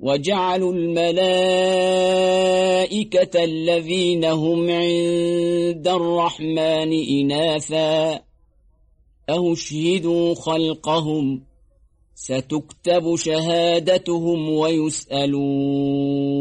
وجعلوا الملائكة الذين هم عند الرحمن إناثا. أهشهدوا خلقهم؟ ستكتب شهادتهم ويسألون.